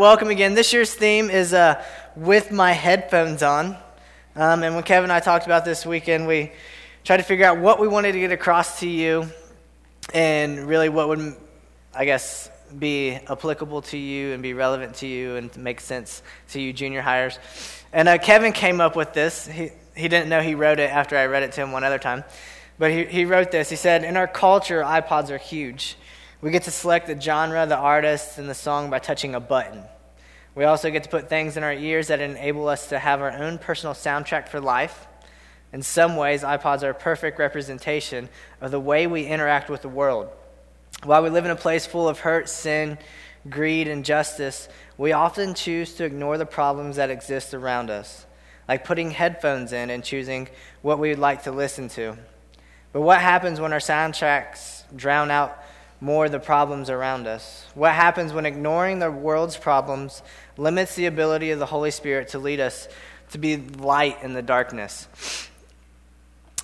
Welcome again. This year's theme is uh, with my headphones on. Um, and when Kevan and I talked about this weekend, we tried to figure out what we wanted to get across to you and really what would, I guess, be applicable to you and be relevant to you and make sense to you junior hires. And uh, Kevan came up with this. He, he didn't know he wrote it after I read it to him one other time. But he, he wrote this. He said, In our culture, iPods are huge. We get to select the genre, the artist, and the song by touching a button. We also get to put things in our ears that enable us to have our own personal soundtrack for life. In some ways, iPods are a perfect representation of the way we interact with the world. While we live in a place full of hurt, sin, greed, and justice, we often choose to ignore the problems that exist around us, like putting headphones in and choosing what we would like to listen to. But what happens when our soundtracks drown out more the problems around us? What happens when ignoring the world's problems limits the ability of the Holy Spirit to lead us to be light in the darkness?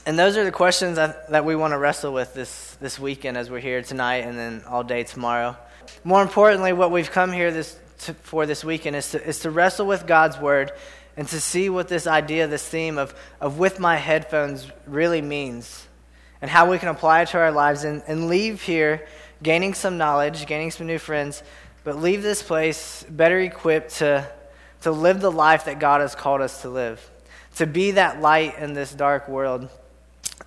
And those are the questions that, that we want to wrestle with this, this weekend as we're here tonight and then all day tomorrow. More importantly, what we've come here this, to, for this weekend is to, is to wrestle with God's Word and to see what this idea, this theme of, of with my headphones really means and how we can apply it to our lives and, and leave here gaining some knowledge, gaining some new friends, but leave this place better equipped to, to live the life that God has called us to live, to be that light in this dark world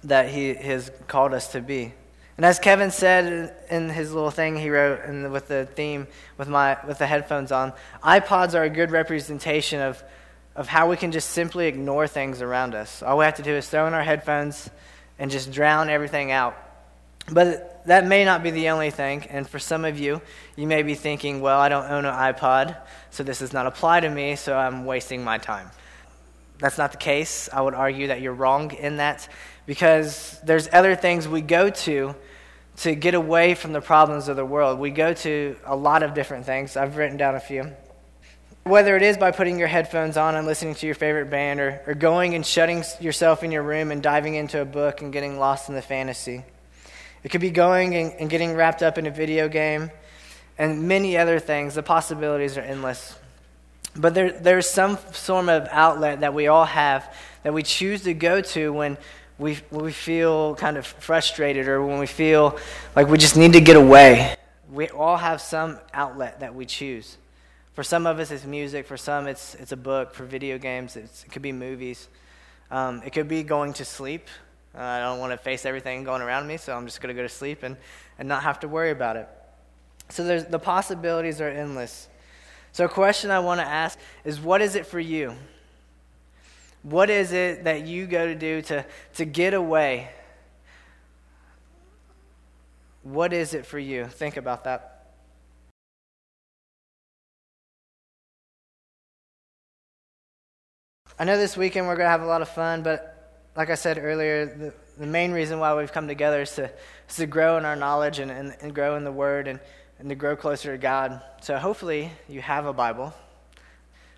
that He has called us to be. And as Kevan said in his little thing he wrote and with the theme with my with the headphones on, iPods are a good representation of of how we can just simply ignore things around us. All we have to do is throw in our headphones and just drown everything out. But that may not be the only thing. And for some of you, you may be thinking, well, I don't own an iPod, so this does not apply to me, so I'm wasting my time. That's not the case. I would argue that you're wrong in that because there's other things we go to to get away from the problems of the world. We go to a lot of different things. I've written down a few. Whether it is by putting your headphones on and listening to your favorite band, or, or going and shutting yourself in your room and diving into a book and getting lost in the fantasy. It could be going and, and getting wrapped up in a video game and many other things. The possibilities are endless. But there, there's some form of outlet that we all have that we choose to go to when we, when we feel kind of frustrated or when we feel like we just need to get away. We all have some outlet that we choose. For some of us, it's music. For some, it's, it's a book. For video games, it could be movies. Um, it could be going to sleep. Uh, I don't want to face everything going around me, so I'm just going to go to sleep and, and not have to worry about it. So there's, the possibilities are endless. So, a question I want to ask is what is it for you? What is it that you go to do to, to get away? What is it for you? Think about that. I know this weekend we're going to have a lot of fun, but like I said earlier, the, the main reason why we've come together is to, is to grow in our knowledge and, and, and grow in the Word and, and to grow closer to God. So hopefully you have a Bible.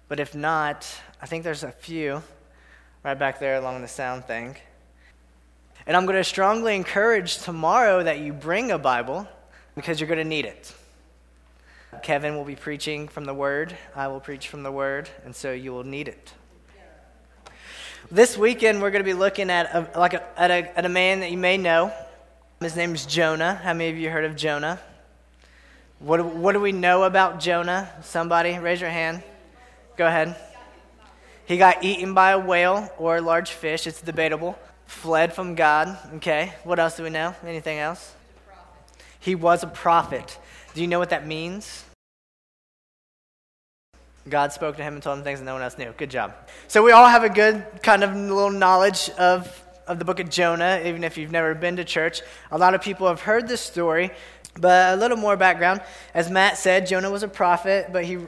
But if not, I think there's a few right back there along the sound thing. And I'm going to strongly encourage tomorrow that you bring a Bible because you're going to need it. Kevan will be preaching from the Word, I will preach from the Word, and so you will need it. This weekend, we're going to be looking at a, like a, at, a, at a man that you may know. His name is Jonah. How many of you heard of Jonah? What, what do we know about Jonah? Somebody, raise your hand. Go ahead. He got eaten by a whale or a large fish. It's debatable. Fled from God. Okay. What else do we know? Anything else? He was a prophet. Do you know what that means? God spoke to him and told him things that no one else knew. Good job. So we all have a good kind of little knowledge of, of the book of Jonah, even if you've never been to church. A lot of people have heard this story, but a little more background. As Matt said, Jonah was a prophet, but he,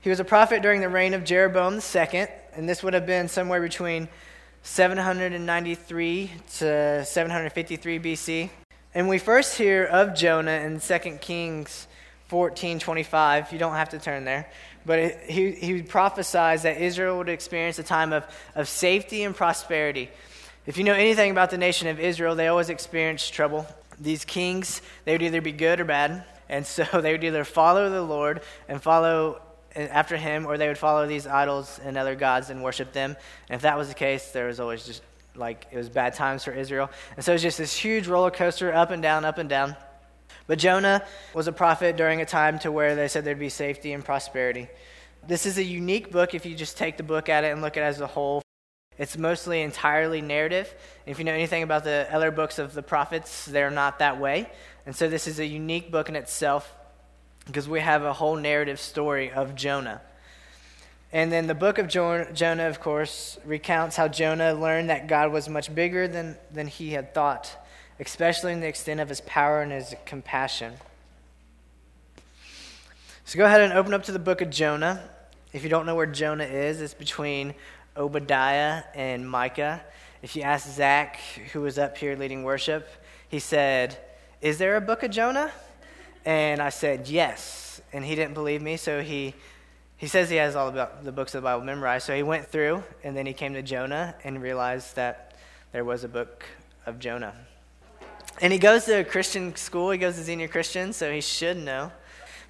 he was a prophet during the reign of Jeroboam II, and this would have been somewhere between 793 to 753 BC. And we first hear of Jonah in 2 Kings 14:25. You don't have to turn there. But he, he prophesied that Israel would experience a time of, of safety and prosperity. If you know anything about the nation of Israel, they always experienced trouble. These kings, they would either be good or bad. And so they would either follow the Lord and follow after him, or they would follow these idols and other gods and worship them. And if that was the case, there was always just like it was bad times for Israel. And so it was just this huge roller coaster up and down, up and down. But Jonah was a prophet during a time to where they said there'd be safety and prosperity. This is a unique book if you just take the book at it and look at it as a whole. It's mostly entirely narrative. If you know anything about the other books of the prophets, they're not that way. And so this is a unique book in itself because we have a whole narrative story of Jonah. And then the book of Jonah, of course, recounts how Jonah learned that God was much bigger than, than he had thought, especially in the extent of his power and his compassion. So go ahead and open up to the book of Jonah. If you don't know where Jonah is, it's between Obadiah and Micah. If you ask Zach, who was up here leading worship, he said, Is there a book of Jonah? And I said, Yes. And he didn't believe me, so he he says he has all the books of the Bible memorized. So he went through, and then he came to Jonah and realized that there was a book of Jonah. And he goes to a Christian school. He goes to Xenia Christian, so he should know.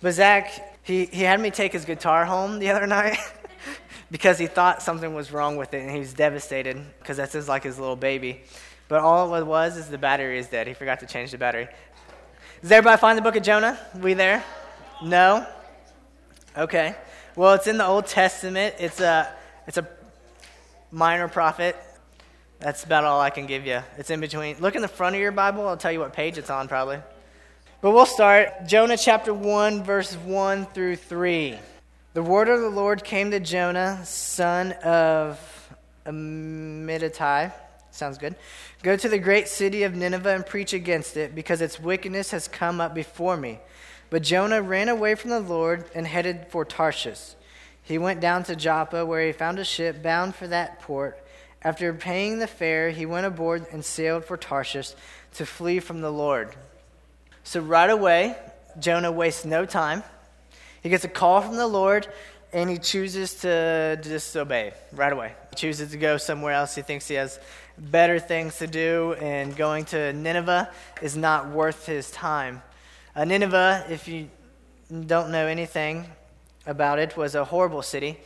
But Zach, he, he had me take his guitar home the other night because he thought something was wrong with it, and he was devastated because that's his, like his little baby. But all it was is the battery is dead. He forgot to change the battery. Does everybody find the book of Jonah? We there? No? Okay. Well, it's in the Old Testament. It's a, it's a minor prophet. That's about all I can give you. It's in between. Look in the front of your Bible. I'll tell you what page it's on, probably. But we'll start. Jonah chapter 1, verse 1 through 3. The word of the Lord came to Jonah, son of Amittai. Sounds good. Go to the great city of Nineveh and preach against it, because its wickedness has come up before me. But Jonah ran away from the Lord and headed for Tarshish. He went down to Joppa, where he found a ship bound for that port. After paying the fare, he went aboard and sailed for Tarshish to flee from the Lord. So, right away, Jonah wastes no time. He gets a call from the Lord and he chooses to disobey right away. He chooses to go somewhere else. He thinks he has better things to do, and going to Nineveh is not worth his time. Uh, Nineveh, if you don't know anything about it, was a horrible city.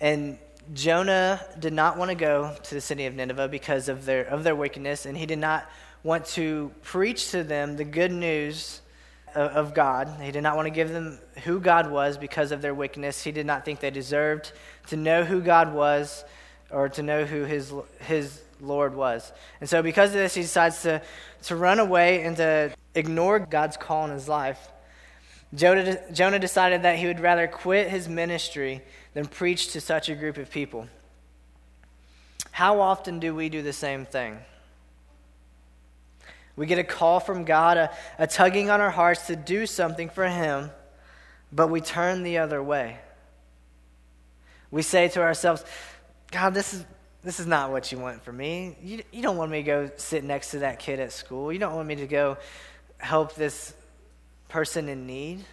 And Jonah did not want to go to the city of Nineveh because of their, of their wickedness, and he did not want to preach to them the good news of, of God. He did not want to give them who God was because of their wickedness. He did not think they deserved to know who God was or to know who his, his Lord was. And so, because of this, he decides to, to run away and to ignore God's call in his life. Jonah, Jonah decided that he would rather quit his ministry than preach to such a group of people. How often do we do the same thing? We get a call from God, a, a tugging on our hearts to do something for Him, but we turn the other way. We say to ourselves, God, this is, this is not what you want for me. You, you don't want me to go sit next to that kid at school. You don't want me to go help this person in need.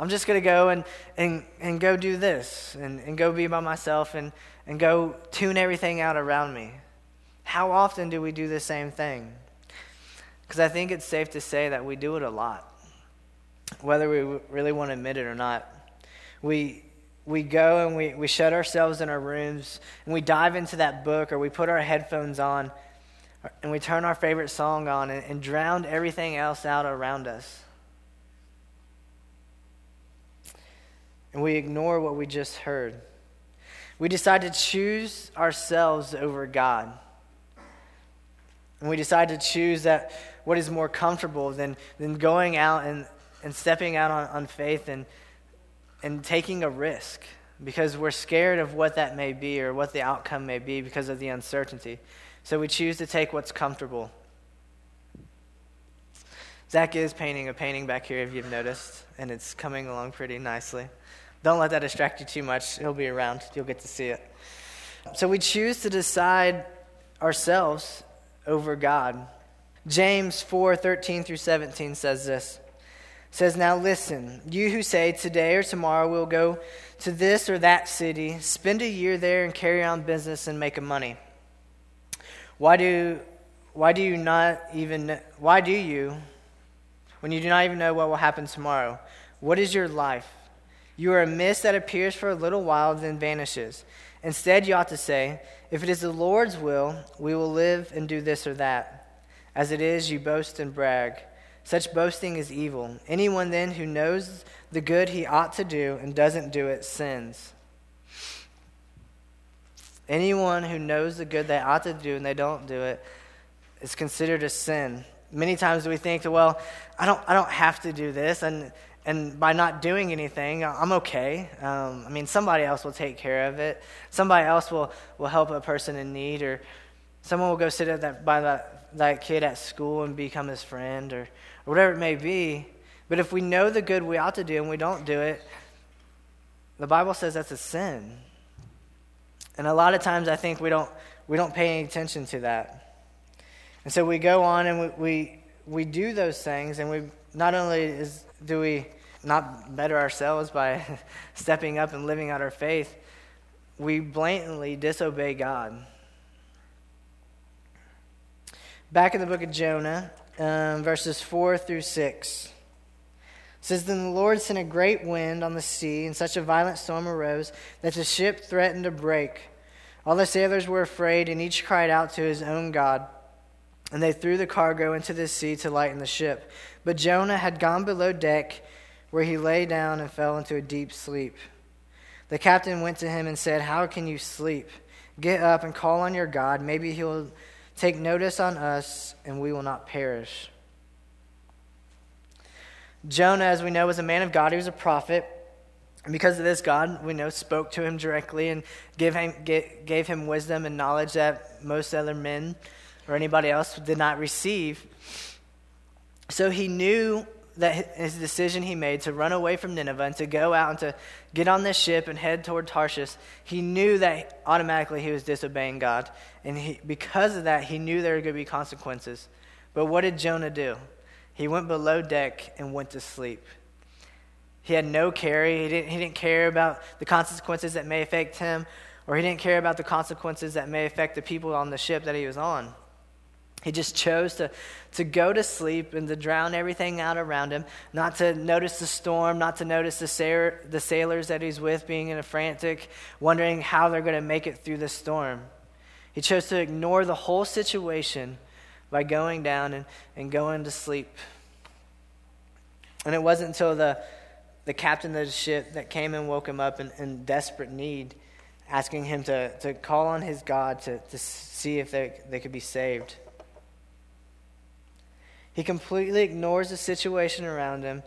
I'm just going to go and, and, and go do this and, and go be by myself and, and go tune everything out around me. How often do we do the same thing? Because I think it's safe to say that we do it a lot, whether we really want to admit it or not. We, we go and we, we shut ourselves in our rooms and we dive into that book or we put our headphones on and we turn our favorite song on and, and drown everything else out around us. And we ignore what we just heard. We decide to choose ourselves over God. And we decide to choose that what is more comfortable than, than going out and, and stepping out on, on faith and, and taking a risk because we're scared of what that may be or what the outcome may be because of the uncertainty. So we choose to take what's comfortable. Zach is painting a painting back here, if you've noticed, and it's coming along pretty nicely. Don't let that distract you too much. He'll be around, you'll get to see it. So we choose to decide ourselves over God. James 4 13 through 17 says this. Says, Now listen, you who say, Today or tomorrow we'll go to this or that city, spend a year there and carry on business and make a money. Why do, why do you not even, why do you, when you do not even know what will happen tomorrow? What is your life? You are a mist that appears for a little while, then vanishes. Instead, you ought to say, If it is the Lord's will, we will live and do this or that. As it is, you boast and brag. Such boasting is evil. Anyone then who knows the good he ought to do and doesn't do it sins. Anyone who knows the good they ought to do and they don't do it is considered a sin. Many times we think, well, I don't, I don't have to do this, and and by not doing anything, I'm okay. Um, I mean, somebody else will take care of it. Somebody else will, will help a person in need, or someone will go sit at that, by that, that kid at school and become his friend, or, or whatever it may be. But if we know the good we ought to do and we don't do it, the Bible says that's a sin. And a lot of times I think we don't, we don't pay any attention to that. And so we go on and we, we, we do those things, and we not only is do we not better ourselves by stepping up and living out our faith? We blatantly disobey God. Back in the book of Jonah, um, verses 4 through 6 says then the lord sent a great wind on the sea and such a violent storm arose that the ship threatened to break all the sailors were afraid and each cried out to his own god and they threw the cargo into the sea to lighten the ship. But Jonah had gone below deck, where he lay down and fell into a deep sleep. The captain went to him and said, How can you sleep? Get up and call on your God. Maybe he'll take notice on us, and we will not perish. Jonah, as we know, was a man of God. He was a prophet. And because of this, God, we know, spoke to him directly and gave him, gave him wisdom and knowledge that most other men or anybody else did not receive. So he knew that his decision he made to run away from Nineveh and to go out and to get on this ship and head toward Tarshish, he knew that automatically he was disobeying God. And he, because of that, he knew there were going to be consequences. But what did Jonah do? He went below deck and went to sleep. He had no care. He didn't, he didn't care about the consequences that may affect him, or he didn't care about the consequences that may affect the people on the ship that he was on. He just chose to, to go to sleep and to drown everything out around him, not to notice the storm, not to notice the, sailor, the sailors that he's with being in a frantic, wondering how they're going to make it through the storm. He chose to ignore the whole situation by going down and, and going to sleep. And it wasn't until the, the captain of the ship that came and woke him up in, in desperate need, asking him to, to call on his God to, to see if they, they could be saved. He completely ignores the situation around him,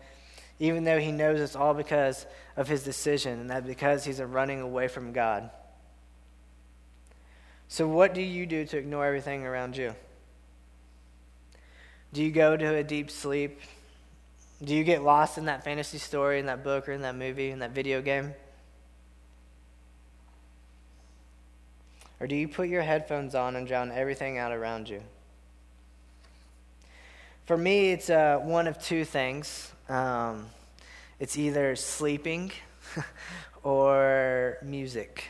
even though he knows it's all because of his decision and that because he's running away from God. So, what do you do to ignore everything around you? Do you go to a deep sleep? Do you get lost in that fantasy story, in that book, or in that movie, in that video game? Or do you put your headphones on and drown everything out around you? For me, it's uh, one of two things. Um, it's either sleeping or music.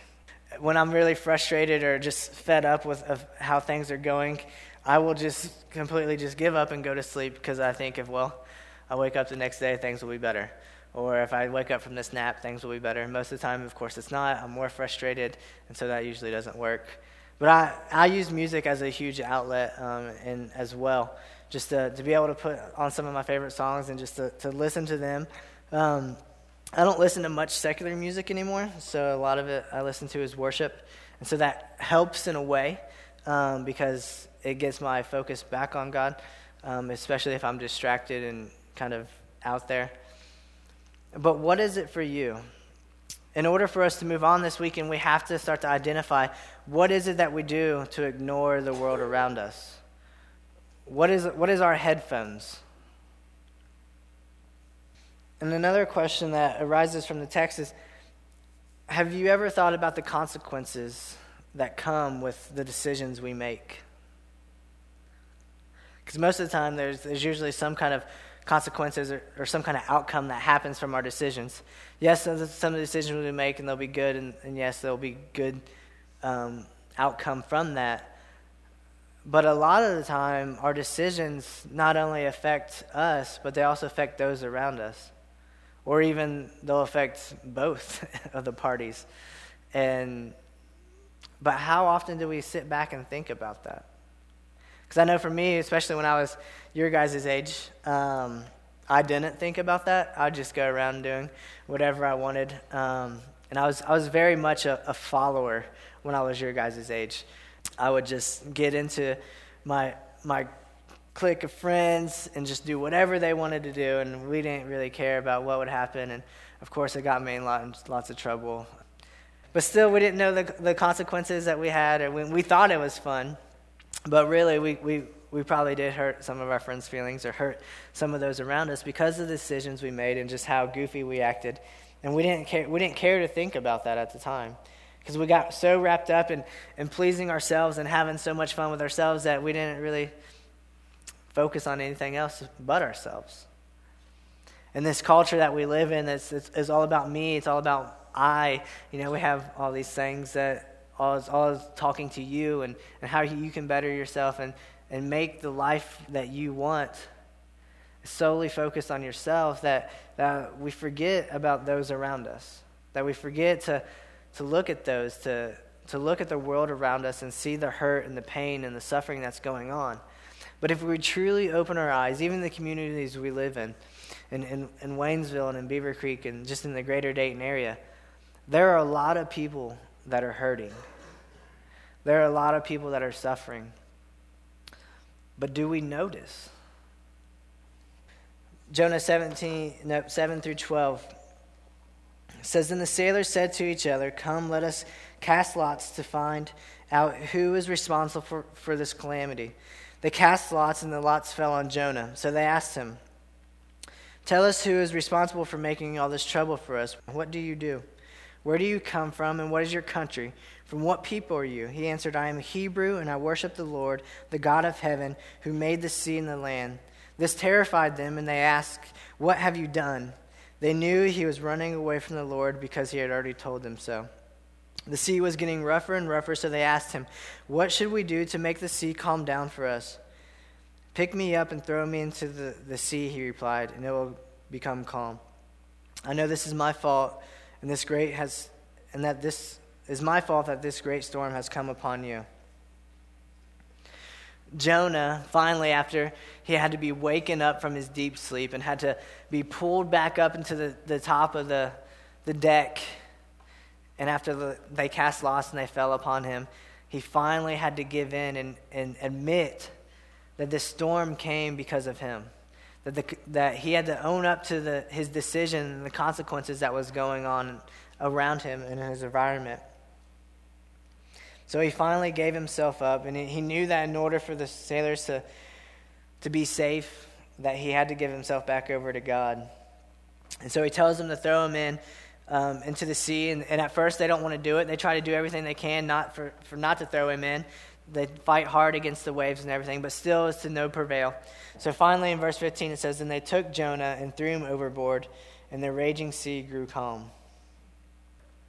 When I'm really frustrated or just fed up with of how things are going, I will just completely just give up and go to sleep because I think if, well, I wake up the next day, things will be better. Or if I wake up from this nap, things will be better. most of the time, of course, it's not. I'm more frustrated, and so that usually doesn't work. But I, I use music as a huge outlet um, and as well just to, to be able to put on some of my favorite songs and just to, to listen to them. Um, I don't listen to much secular music anymore, so a lot of it I listen to is worship. And so that helps in a way um, because it gets my focus back on God, um, especially if I'm distracted and kind of out there. But what is it for you? In order for us to move on this weekend, we have to start to identify what is it that we do to ignore the world around us. What is, what is our headphones? And another question that arises from the text is Have you ever thought about the consequences that come with the decisions we make? Because most of the time, there's, there's usually some kind of consequences or, or, some kind of outcome that happens from our decisions. Yes, some of the decisions we make, and they'll be good, and, and yes, there'll be good um, outcome from that. But a lot of the time, our decisions not only affect us, but they also affect those around us. or even they'll affect both of the parties. And but how often do we sit back and think about that? Because I know for me, especially when I was your guys' age, um, I didn't think about that. I'd just go around doing whatever I wanted. Um, and I was, I was very much a, a follower when I was your guys' age. I would just get into my, my clique of friends and just do whatever they wanted to do, and we didn't really care about what would happen. And of course, it got me in lots, of trouble. But still, we didn't know the, the consequences that we had, or we, we thought it was fun. But really, we, we, we probably did hurt some of our friends' feelings or hurt some of those around us because of the decisions we made and just how goofy we acted. And we didn't care, we didn't care to think about that at the time because we got so wrapped up in, in pleasing ourselves and having so much fun with ourselves that we didn't really focus on anything else but ourselves. And this culture that we live in is, is, is all about me, it's all about I. You know, we have all these things that all is, all is talking to you and, and how you can better yourself and, and make the life that you want solely focused on yourself that, that we forget about those around us, that we forget to, to look at those, to, to look at the world around us and see the hurt and the pain and the suffering that's going on. But if we truly open our eyes, even the communities we live in, in, in, in Waynesville and in Beavercreek and just in the greater Dayton area, there are a lot of people that are hurting. There are a lot of people that are suffering. But do we notice? Jonah 17, no, 7 through 12 says, Then the sailors said to each other, Come, let us cast lots to find out who is responsible for, for this calamity. They cast lots, and the lots fell on Jonah. So they asked him, Tell us who is responsible for making all this trouble for us. What do you do? Where do you come from, and what is your country? From what people are you? He answered, I am a Hebrew, and I worship the Lord, the God of heaven, who made the sea and the land. This terrified them, and they asked, What have you done? They knew he was running away from the Lord because he had already told them so. The sea was getting rougher and rougher, so they asked him, What should we do to make the sea calm down for us? Pick me up and throw me into the, the sea, he replied, and it will become calm. I know this is my fault, and this great has and that this is my fault that this great storm has come upon you. Jonah, finally, after he had to be waken up from his deep sleep and had to be pulled back up into the, the top of the, the deck and after the, they cast lots and they fell upon him, he finally had to give in and, and admit that this storm came because of him. That, the, that he had to own up to the, his decision and the consequences that was going on around him in his environment. So he finally gave himself up, and he knew that in order for the sailors to, to be safe, that he had to give himself back over to God. And so he tells them to throw him in um, into the sea. And, and, at first, they don't want to do it. They try to do everything they can not for, for not to throw him in. They fight hard against the waves and everything, but still it's to no prevail. So finally, in verse 15, it says, And they took Jonah and threw him overboard, and the raging sea grew calm.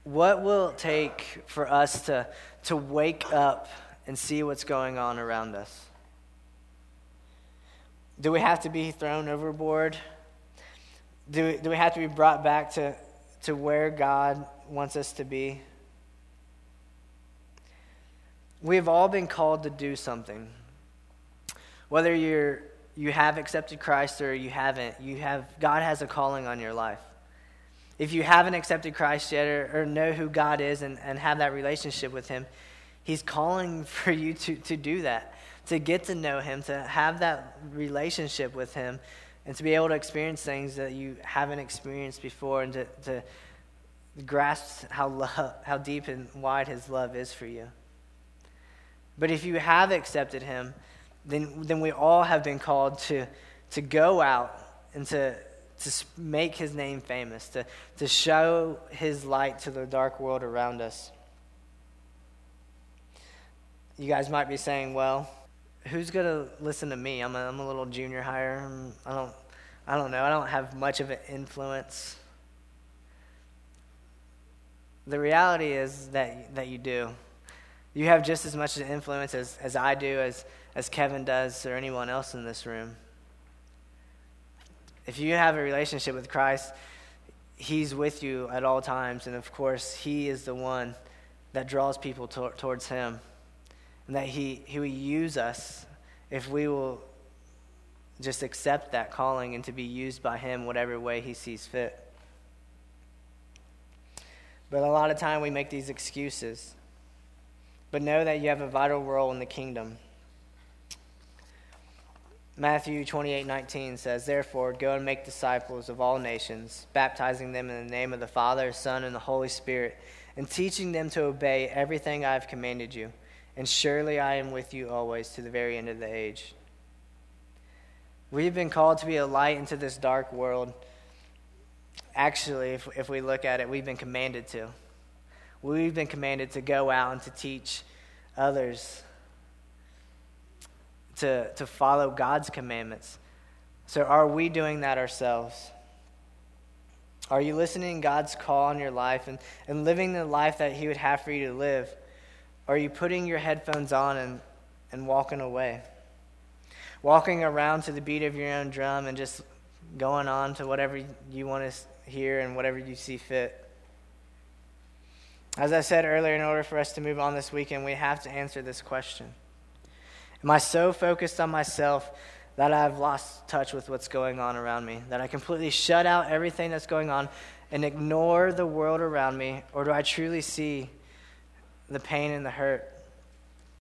What will it take for us to, to wake up and see what's going on around us? Do we have to be thrown overboard? Do we, do we have to be brought back to, to where God wants us to be. We have all been called to do something. Whether you're you have accepted Christ or you haven't, you have God has a calling on your life. If you haven't accepted Christ yet or, or know who God is and, and have that relationship with Him, He's calling for you to, to do that, to get to know Him, to have that relationship with Him, and to be able to experience things that you haven't experienced before and to, to grasp how, how deep and wide his love is for you. But if you have accepted him, then, then we all have been called to, to go out and to, to make his name famous, to, to show his light to the dark world around us. You guys might be saying, well, who's going to listen to me? I'm a, I'm a little junior hire. I don't, I don't know. I don't have much of an influence. The reality is that, that you do. You have just as much influence as, as I do, as, as Kevan does, or anyone else in this room. If you have a relationship with Christ, He's with you at all times. And of course, He is the one that draws people to- towards Him. And that he, he will use us if we will just accept that calling and to be used by Him whatever way He sees fit. But a lot of time we make these excuses. But know that you have a vital role in the kingdom. Matthew 28 19 says, Therefore, go and make disciples of all nations, baptizing them in the name of the Father, Son, and the Holy Spirit, and teaching them to obey everything I have commanded you. And surely I am with you always to the very end of the age. We've been called to be a light into this dark world. Actually, if, if we look at it, we've been commanded to. We've been commanded to go out and to teach others to, to follow God's commandments. So, are we doing that ourselves? Are you listening to God's call on your life and, and living the life that He would have for you to live? Or are you putting your headphones on and, and walking away? Walking around to the beat of your own drum and just going on to whatever you want to hear and whatever you see fit. As I said earlier, in order for us to move on this weekend, we have to answer this question. Am I so focused on myself that I've lost touch with what's going on around me? That I completely shut out everything that's going on and ignore the world around me? Or do I truly see the pain and the hurt